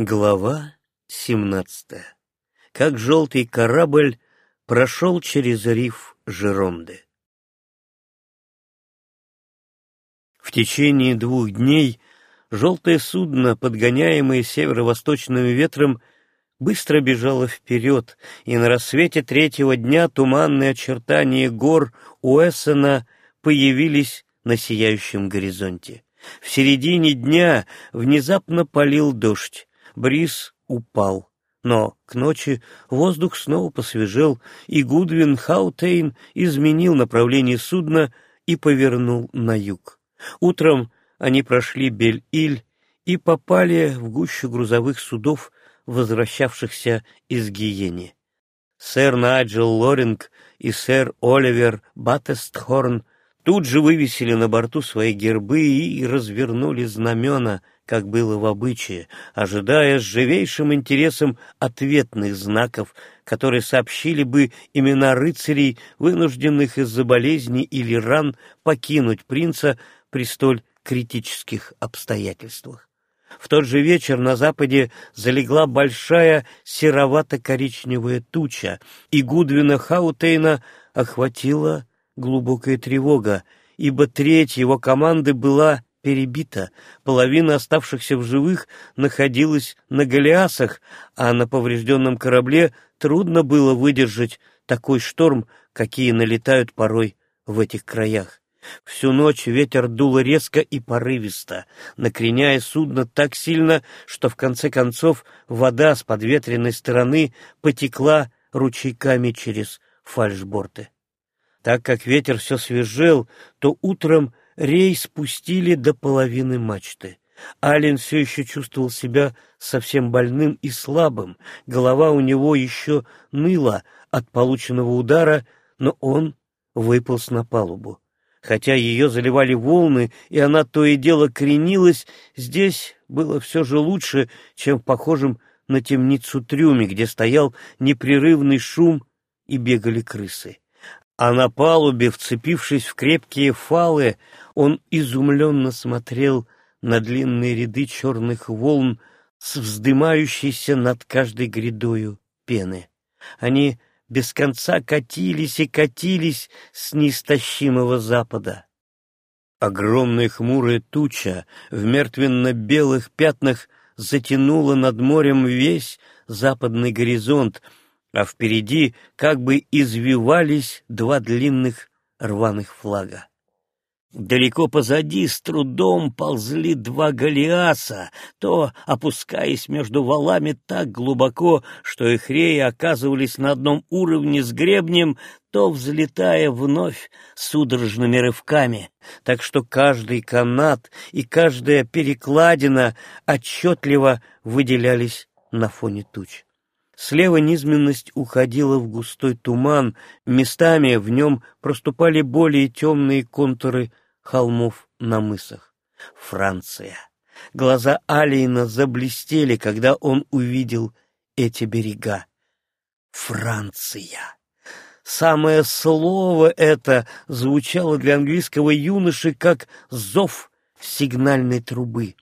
Глава 17. Как желтый корабль прошел через риф Жеронды. В течение двух дней желтое судно, подгоняемое северо-восточным ветром, быстро бежало вперед, и на рассвете третьего дня туманные очертания гор Уэссена появились на сияющем горизонте. В середине дня внезапно полил дождь бриз упал. Но к ночи воздух снова посвежел, и Гудвин Хаутейн изменил направление судна и повернул на юг. Утром они прошли Бель-Иль и попали в гущу грузовых судов, возвращавшихся из Гиени. Сэр Найджел Лоринг и сэр Оливер Баттестхорн тут же вывесили на борту свои гербы и развернули знамена — как было в обычае, ожидая с живейшим интересом ответных знаков, которые сообщили бы имена рыцарей, вынужденных из-за болезни или ран покинуть принца при столь критических обстоятельствах. В тот же вечер на западе залегла большая серовато-коричневая туча, и Гудвина Хаутейна охватила глубокая тревога, ибо треть его команды была перебита, половина оставшихся в живых находилась на галеасах, а на поврежденном корабле трудно было выдержать такой шторм, какие налетают порой в этих краях. Всю ночь ветер дул резко и порывисто, накреняя судно так сильно, что в конце концов вода с подветренной стороны потекла ручейками через фальшборты. Так как ветер все свежел, то утром Рей спустили до половины мачты. Ален все еще чувствовал себя совсем больным и слабым, голова у него еще ныла от полученного удара, но он выполз на палубу. Хотя ее заливали волны, и она то и дело кренилась, здесь было все же лучше, чем в похожем на темницу трюме, где стоял непрерывный шум и бегали крысы а на палубе, вцепившись в крепкие фалы, он изумленно смотрел на длинные ряды черных волн с вздымающейся над каждой грядою пены. Они без конца катились и катились с неистощимого запада. Огромная хмурая туча в мертвенно-белых пятнах затянула над морем весь западный горизонт, а впереди как бы извивались два длинных рваных флага. Далеко позади с трудом ползли два галиаса, то опускаясь между валами так глубоко, что их реи оказывались на одном уровне с гребнем, то взлетая вновь судорожными рывками, так что каждый канат и каждая перекладина отчетливо выделялись на фоне туч. Слева низменность уходила в густой туман, местами в нем проступали более темные контуры холмов на мысах. Франция. Глаза Алиена заблестели, когда он увидел эти берега. Франция. Самое слово это звучало для английского юноши как зов сигнальной трубы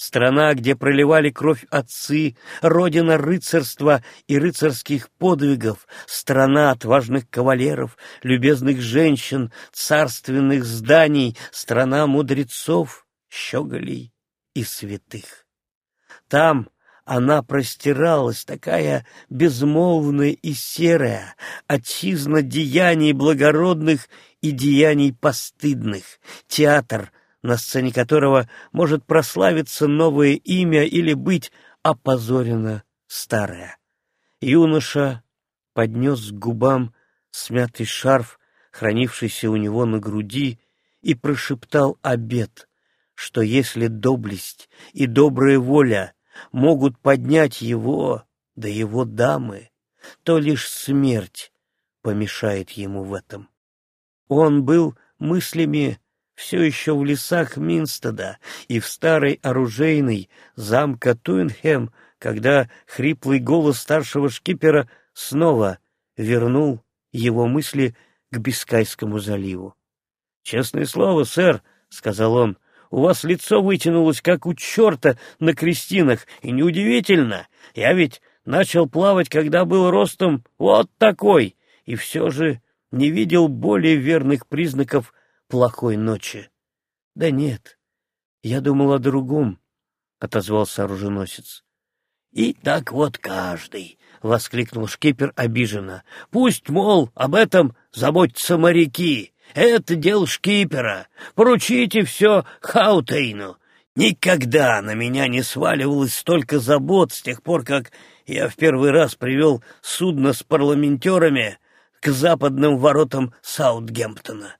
страна, где проливали кровь отцы, родина рыцарства и рыцарских подвигов, страна отважных кавалеров, любезных женщин, царственных зданий, страна мудрецов, щеголей и святых. Там она простиралась, такая безмолвная и серая, отчизна деяний благородных и деяний постыдных, театр — на сцене которого может прославиться новое имя или быть опозорено старое. Юноша поднес к губам смятый шарф, хранившийся у него на груди, и прошептал обет, что если доблесть и добрая воля могут поднять его, да его дамы, то лишь смерть помешает ему в этом. Он был мыслями все еще в лесах Минстеда и в старой оружейной замка Туинхем, когда хриплый голос старшего шкипера снова вернул его мысли к Бискайскому заливу. — Честное слово, сэр, — сказал он, — у вас лицо вытянулось, как у черта на крестинах, и неудивительно. Я ведь начал плавать, когда был ростом вот такой, и все же не видел более верных признаков плохой ночи. — Да нет, я думал о другом, — отозвался оруженосец. — И так вот каждый, — воскликнул шкипер обиженно. — Пусть, мол, об этом заботятся моряки. Это дело шкипера. Поручите все Хаутейну. Никогда на меня не сваливалось столько забот с тех пор, как я в первый раз привел судно с парламентерами к западным воротам Саутгемптона. —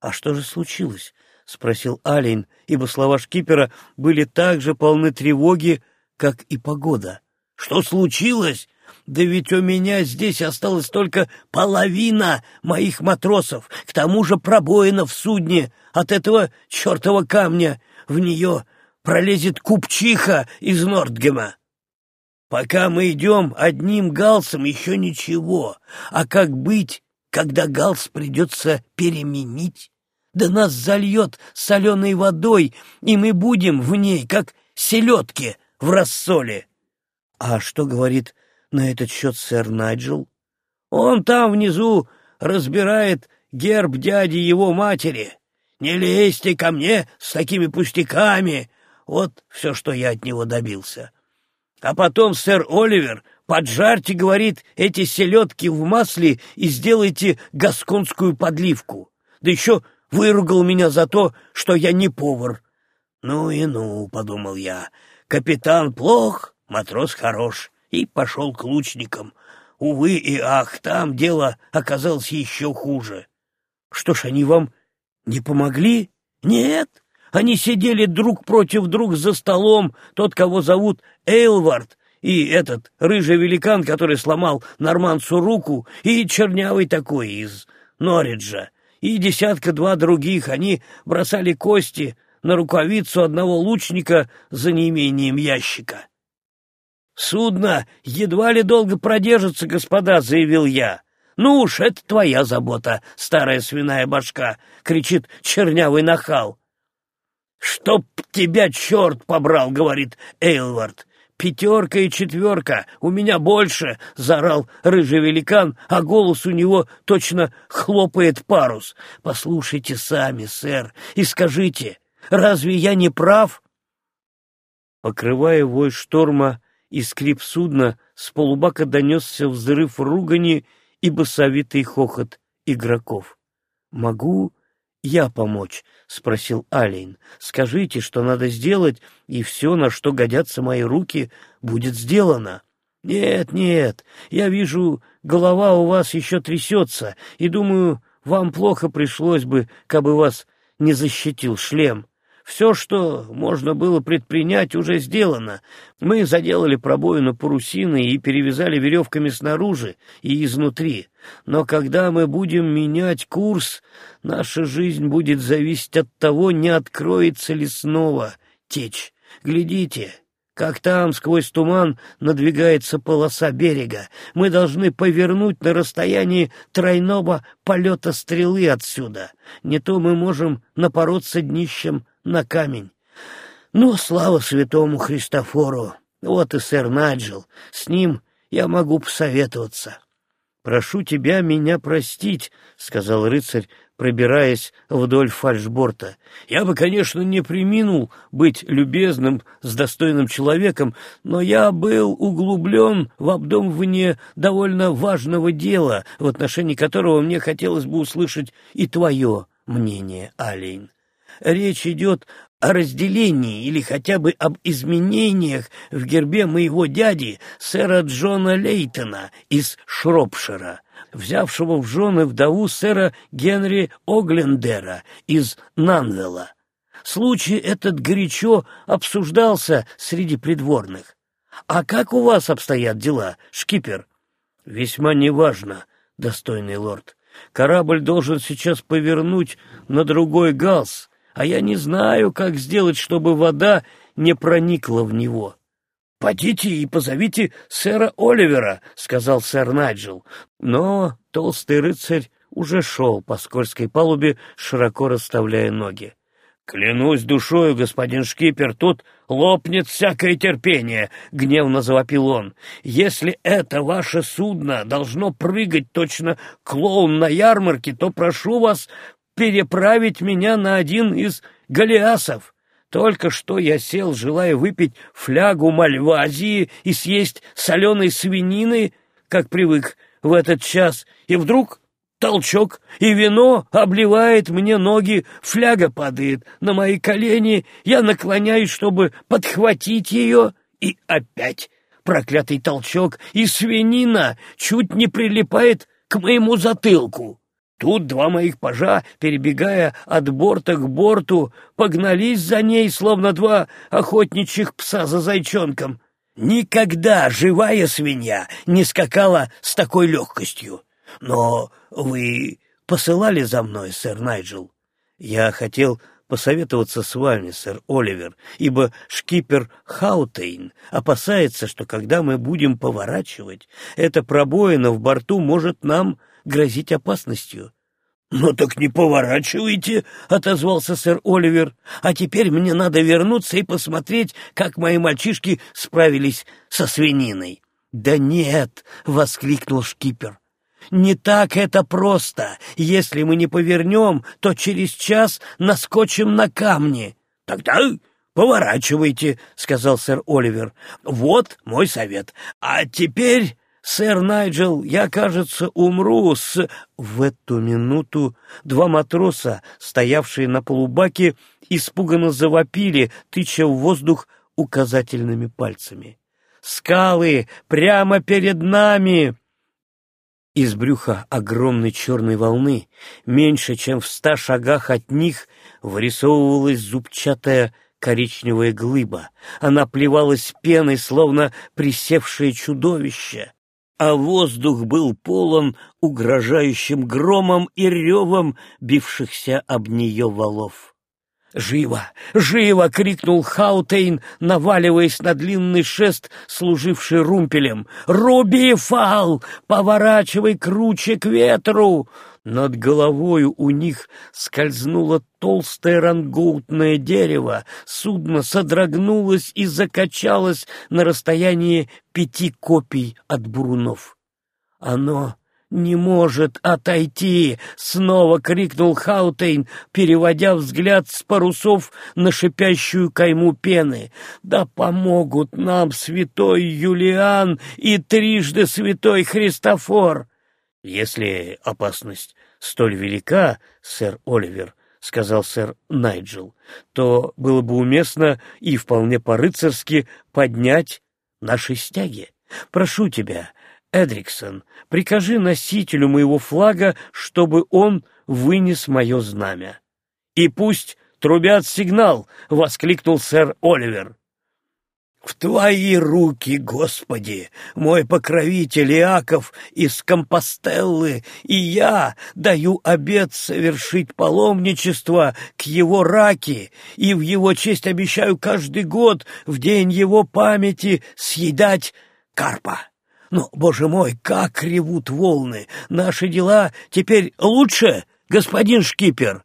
А что же случилось? — спросил Алейн, ибо слова шкипера были так же полны тревоги, как и погода. — Что случилось? Да ведь у меня здесь осталась только половина моих матросов, к тому же пробоина в судне от этого чертова камня. В нее пролезет купчиха из Нордгема. Пока мы идем одним галсом, еще ничего. А как быть, когда галс придется переменить? Да нас зальет соленой водой, и мы будем в ней, как селедки в рассоле. А что говорит на этот счет сэр Найджел? Он там внизу разбирает герб дяди его матери. Не лезьте ко мне с такими пустяками. Вот все, что я от него добился. А потом сэр Оливер, поджарьте, говорит, эти селедки в масле и сделайте гасконскую подливку. Да еще выругал меня за то, что я не повар. Ну и ну, — подумал я, — капитан плох, матрос хорош, и пошел к лучникам. Увы и ах, там дело оказалось еще хуже. Что ж, они вам не помогли? Нет, они сидели друг против друга за столом, тот, кого зовут Эйлвард, и этот рыжий великан, который сломал норманцу руку, и чернявый такой из Норриджа, и десятка-два других, они бросали кости на рукавицу одного лучника за неимением ящика. «Судно едва ли долго продержится, господа», — заявил я. «Ну уж, это твоя забота, старая свиная башка!» — кричит чернявый нахал. «Чтоб тебя черт побрал!» — говорит Эйлвард. «Пятерка и четверка, у меня больше!» — заорал рыжий великан, а голос у него точно хлопает парус. «Послушайте сами, сэр, и скажите, разве я не прав?» Покрывая вой шторма и скрип судна, с полубака донесся взрыв ругани и басовитый хохот игроков. «Могу я помочь?» — спросил Алейн. «Скажите, что надо сделать, и все, на что годятся мои руки, будет сделано». «Нет, нет, я вижу, голова у вас еще трясется, и думаю, вам плохо пришлось бы, кабы вас не защитил шлем. Все, что можно было предпринять, уже сделано. Мы заделали пробоину парусиной и перевязали веревками снаружи и изнутри. Но когда мы будем менять курс, наша жизнь будет зависеть от того, не откроется ли снова течь. Глядите, как там сквозь туман надвигается полоса берега. Мы должны повернуть на расстоянии тройного полета стрелы отсюда. Не то мы можем напороться днищем на камень. Ну, слава святому Христофору! Вот и сэр Наджел. С ним я могу посоветоваться. «Прошу тебя меня простить», — сказал рыцарь, пробираясь вдоль фальшборта. «Я бы, конечно, не приминул быть любезным с достойным человеком, но я был углублен в обдумывание довольно важного дела, в отношении которого мне хотелось бы услышать и твое мнение, Алейн речь идет о разделении или хотя бы об изменениях в гербе моего дяди, сэра Джона Лейтона из Шропшира, взявшего в жены вдову сэра Генри Оглендера из Нанвелла. Случай этот горячо обсуждался среди придворных. «А как у вас обстоят дела, шкипер?» «Весьма неважно, достойный лорд. Корабль должен сейчас повернуть на другой галс, а я не знаю, как сделать, чтобы вода не проникла в него. — Подите и позовите сэра Оливера, — сказал сэр Найджел. Но толстый рыцарь уже шел по скользкой палубе, широко расставляя ноги. «Клянусь душою, господин шкипер, тут лопнет всякое терпение», — гневно завопил он. «Если это ваше судно должно прыгать точно клоун на ярмарке, то прошу вас переправить меня на один из галеасов. Только что я сел, желая выпить флягу мальвазии и съесть соленой свинины, как привык в этот час, и вдруг толчок, и вино обливает мне ноги, фляга падает на мои колени, я наклоняюсь, чтобы подхватить ее, и опять проклятый толчок, и свинина чуть не прилипает к моему затылку. Тут два моих пажа, перебегая от борта к борту, погнались за ней, словно два охотничьих пса за зайчонком. Никогда живая свинья не скакала с такой легкостью. Но вы посылали за мной, сэр Найджел? Я хотел посоветоваться с вами, сэр Оливер, ибо шкипер Хаутейн опасается, что когда мы будем поворачивать, эта пробоина в борту может нам грозить опасностью. «Ну так не поворачивайте», — отозвался сэр Оливер. «А теперь мне надо вернуться и посмотреть, как мои мальчишки справились со свининой». «Да нет!» — воскликнул шкипер. Не так это просто. Если мы не повернем, то через час наскочим на камни. Тогда поворачивайте, сказал сэр Оливер. Вот мой совет. А теперь, сэр Найджел, я, кажется, умру с... В эту минуту два матроса, стоявшие на полубаке, испуганно завопили, тыча в воздух указательными пальцами. «Скалы прямо перед нами!» Из брюха огромной черной волны, меньше чем в ста шагах от них, вырисовывалась зубчатая коричневая глыба. Она плевалась пеной, словно присевшее чудовище, а воздух был полон угрожающим громом и ревом бившихся об нее валов. «Живо! Живо!» — крикнул Хаутейн, наваливаясь на длинный шест, служивший румпелем. «Руби, фал! Поворачивай круче к ветру!» Над головою у них скользнуло толстое рангоутное дерево, судно содрогнулось и закачалось на расстоянии пяти копий от бурунов. Оно «Не может отойти!» — снова крикнул Хаутейн, переводя взгляд с парусов на шипящую кайму пены. «Да помогут нам святой Юлиан и трижды святой Христофор!» «Если опасность столь велика, сэр Оливер, — сказал сэр Найджел, — то было бы уместно и вполне по-рыцарски поднять наши стяги. Прошу тебя, Эдриксон, прикажи носителю моего флага, чтобы он вынес мое знамя. И пусть трубят сигнал, — воскликнул сэр Оливер. В твои руки, Господи, мой покровитель Иаков из Компостеллы, и я даю обет совершить паломничество к его раке, и в его честь обещаю каждый год в день его памяти съедать карпа. Но, боже мой, как ревут волны! Наши дела теперь лучше, господин шкипер!»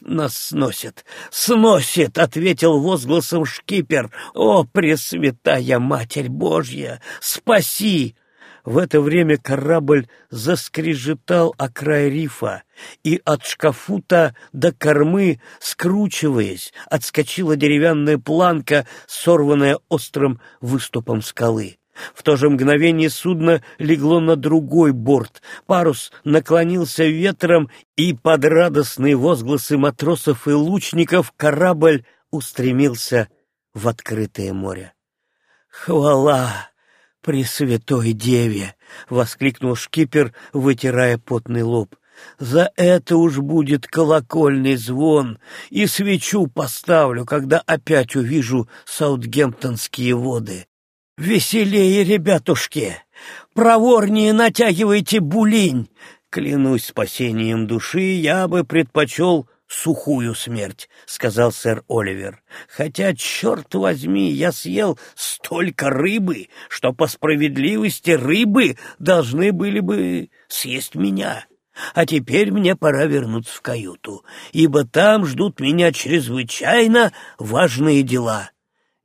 «Нас сносит, сносит!» — ответил возгласом шкипер. «О, Пресвятая Матерь Божья, спаси!» В это время корабль заскрежетал о край рифа, и от шкафута до кормы, скручиваясь, отскочила деревянная планка, сорванная острым выступом скалы. В то же мгновение судно легло на другой борт, парус наклонился ветром, и под радостные возгласы матросов и лучников корабль устремился в открытое море. «Хвала Пресвятой Деве!» — воскликнул шкипер, вытирая потный лоб. «За это уж будет колокольный звон, и свечу поставлю, когда опять увижу саутгемптонские воды. «Веселее, ребятушки! Проворнее натягивайте булинь! Клянусь спасением души, я бы предпочел сухую смерть», — сказал сэр Оливер. «Хотя, черт возьми, я съел столько рыбы, что по справедливости рыбы должны были бы съесть меня. А теперь мне пора вернуться в каюту, ибо там ждут меня чрезвычайно важные дела.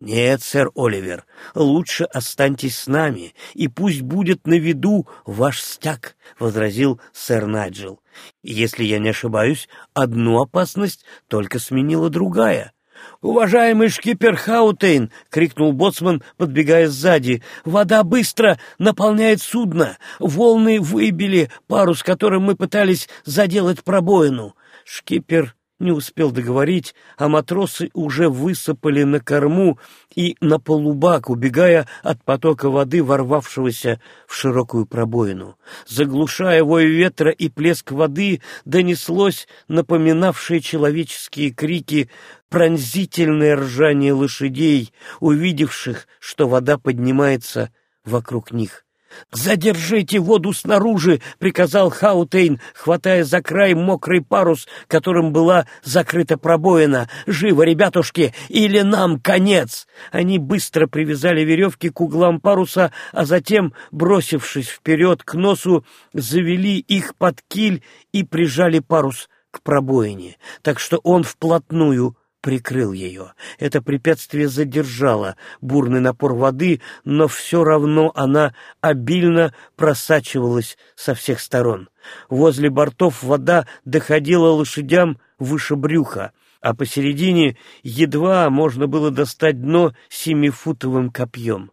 «Нет, сэр Оливер, лучше останьтесь с нами, и пусть будет на виду ваш стяг», — возразил сэр Найджел. «Если я не ошибаюсь, одну опасность только сменила другая». «Уважаемый шкипер Хаутейн!» — крикнул боцман, подбегая сзади. «Вода быстро наполняет судно. Волны выбили парус, которым мы пытались заделать пробоину». Шкипер не успел договорить, а матросы уже высыпали на корму и на полубак, убегая от потока воды, ворвавшегося в широкую пробоину. Заглушая вой ветра и плеск воды, донеслось напоминавшее человеческие крики пронзительное ржание лошадей, увидевших, что вода поднимается вокруг них. «Задержите воду снаружи!» — приказал Хаутейн, хватая за край мокрый парус, которым была закрыта пробоина. «Живо, ребятушки, или нам конец!» Они быстро привязали веревки к углам паруса, а затем, бросившись вперед к носу, завели их под киль и прижали парус к пробоине, так что он вплотную прикрыл ее. Это препятствие задержало бурный напор воды, но все равно она обильно просачивалась со всех сторон. Возле бортов вода доходила лошадям выше брюха, а посередине едва можно было достать дно семифутовым копьем.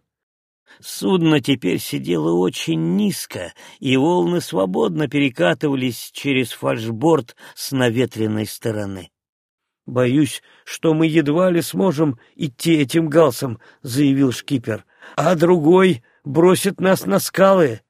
Судно теперь сидело очень низко, и волны свободно перекатывались через фальшборд с наветренной стороны. «Боюсь, что мы едва ли сможем идти этим галсом», — заявил шкипер. «А другой бросит нас на скалы.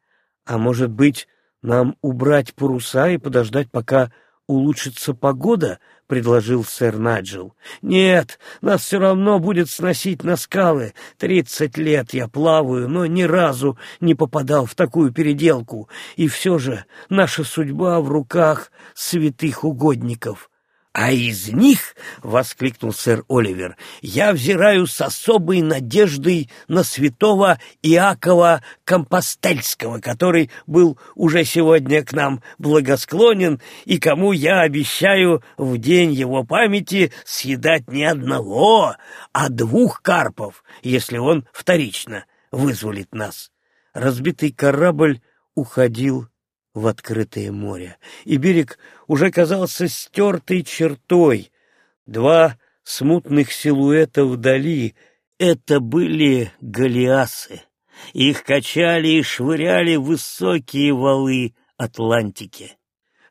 А может быть, нам убрать паруса и подождать, пока улучшится погода?» — предложил сэр Наджил. «Нет, нас все равно будет сносить на скалы. Тридцать лет я плаваю, но ни разу не попадал в такую переделку. И все же наша судьба в руках святых угодников». «А из них, — воскликнул сэр Оливер, — я взираю с особой надеждой на святого Иакова Компостельского, который был уже сегодня к нам благосклонен и кому я обещаю в день его памяти съедать не одного, а двух карпов, если он вторично вызволит нас». Разбитый корабль уходил в открытое море, и берег уже казался стертой чертой. Два смутных силуэта вдали — это были галиасы. Их качали и швыряли высокие валы Атлантики.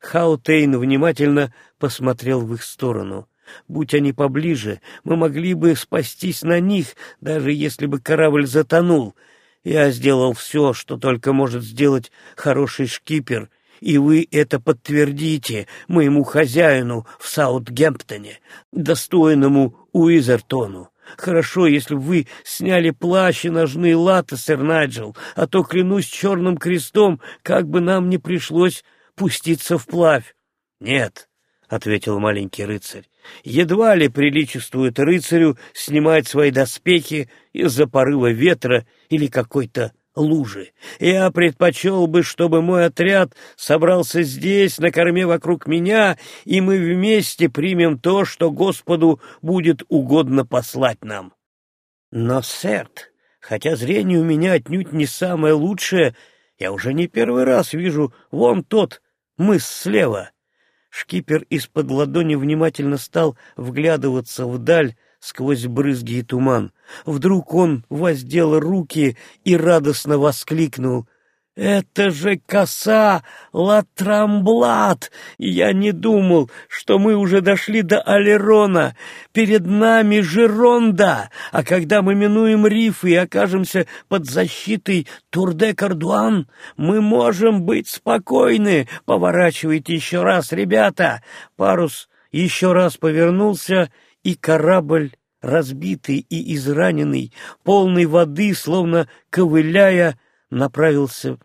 Хаутейн внимательно посмотрел в их сторону. Будь они поближе, мы могли бы спастись на них, даже если бы корабль затонул — я сделал все, что только может сделать хороший шкипер, и вы это подтвердите моему хозяину в Саутгемптоне, достойному Уизертону. Хорошо, если бы вы сняли плащ и ножные латы, сэр Найджел, а то, клянусь черным крестом, как бы нам не пришлось пуститься вплавь. — Нет, — ответил маленький рыцарь, — едва ли приличествует рыцарю снимать свои доспехи из-за порыва ветра или какой-то лужи. Я предпочел бы, чтобы мой отряд собрался здесь, на корме вокруг меня, и мы вместе примем то, что Господу будет угодно послать нам. Но, сэр, хотя зрение у меня отнюдь не самое лучшее, я уже не первый раз вижу вон тот мыс слева. Шкипер из-под ладони внимательно стал вглядываться вдаль, сквозь брызги и туман. Вдруг он воздел руки и радостно воскликнул. «Это же коса Латрамблат! Я не думал, что мы уже дошли до Алерона. Перед нами Жеронда, а когда мы минуем рифы и окажемся под защитой Турде-Кардуан, мы можем быть спокойны. Поворачивайте еще раз, ребята!» Парус еще раз повернулся и корабль, разбитый и израненный, полный воды, словно ковыляя, направился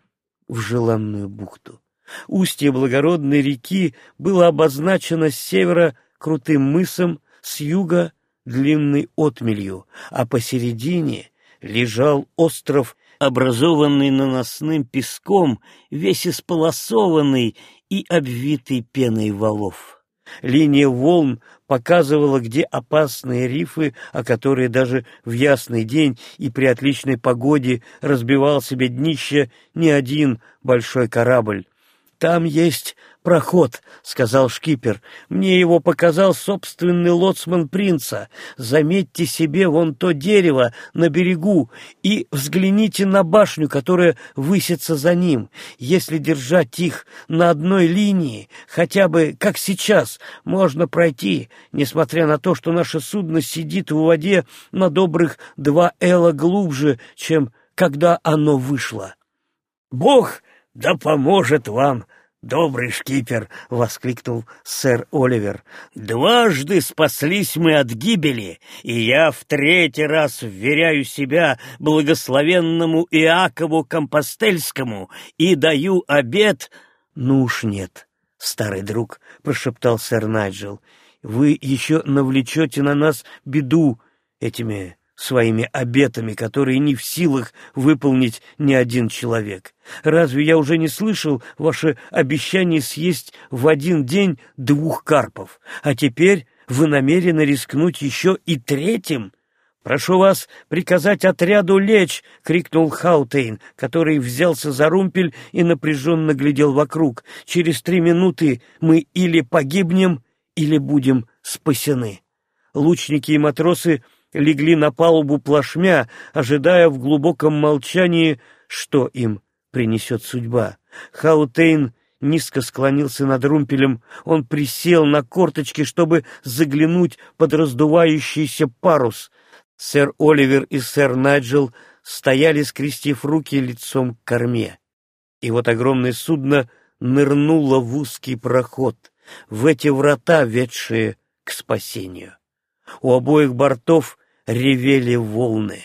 в желанную бухту. Устье благородной реки было обозначено с севера крутым мысом, с юга — длинной отмелью, а посередине лежал остров образованный наносным песком, весь исполосованный и обвитый пеной валов. Линия волн показывала, где опасные рифы, о которые даже в ясный день и при отличной погоде разбивал себе днище не один большой корабль. «Там есть проход», — сказал шкипер. «Мне его показал собственный лоцман принца. Заметьте себе вон то дерево на берегу и взгляните на башню, которая высится за ним. Если держать их на одной линии, хотя бы как сейчас, можно пройти, несмотря на то, что наше судно сидит в воде на добрых два эла глубже, чем когда оно вышло. Бог «Да поможет вам, добрый шкипер!» — воскликнул сэр Оливер. «Дважды спаслись мы от гибели, и я в третий раз вверяю себя благословенному Иакову Компостельскому и даю обет...» «Ну уж нет, старый друг», — прошептал сэр Найджел, — «вы еще навлечете на нас беду этими своими обетами, которые не в силах выполнить ни один человек. Разве я уже не слышал ваше обещание съесть в один день двух карпов? А теперь вы намерены рискнуть еще и третьим? «Прошу вас приказать отряду лечь!» — крикнул Хаутейн, который взялся за румпель и напряженно глядел вокруг. «Через три минуты мы или погибнем, или будем спасены». Лучники и матросы легли на палубу плашмя, ожидая в глубоком молчании, что им принесет судьба. Хаутейн низко склонился над румпелем, он присел на корточки, чтобы заглянуть под раздувающийся парус. Сэр Оливер и сэр Найджел стояли, скрестив руки лицом к корме. И вот огромное судно нырнуло в узкий проход, в эти врата, ведшие к спасению. У обоих бортов ревели волны.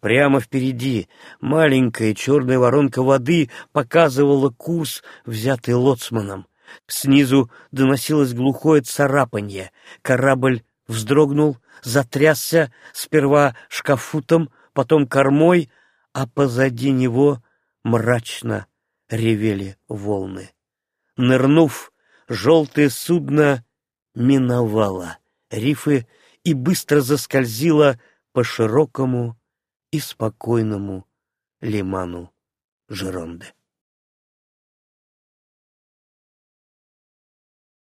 Прямо впереди маленькая черная воронка воды показывала курс, взятый лоцманом. Снизу доносилось глухое царапанье. Корабль вздрогнул, затрясся сперва шкафутом, потом кормой, а позади него мрачно ревели волны. Нырнув, желтое судно миновало рифы и быстро заскользила по широкому и спокойному лиману Жеронды.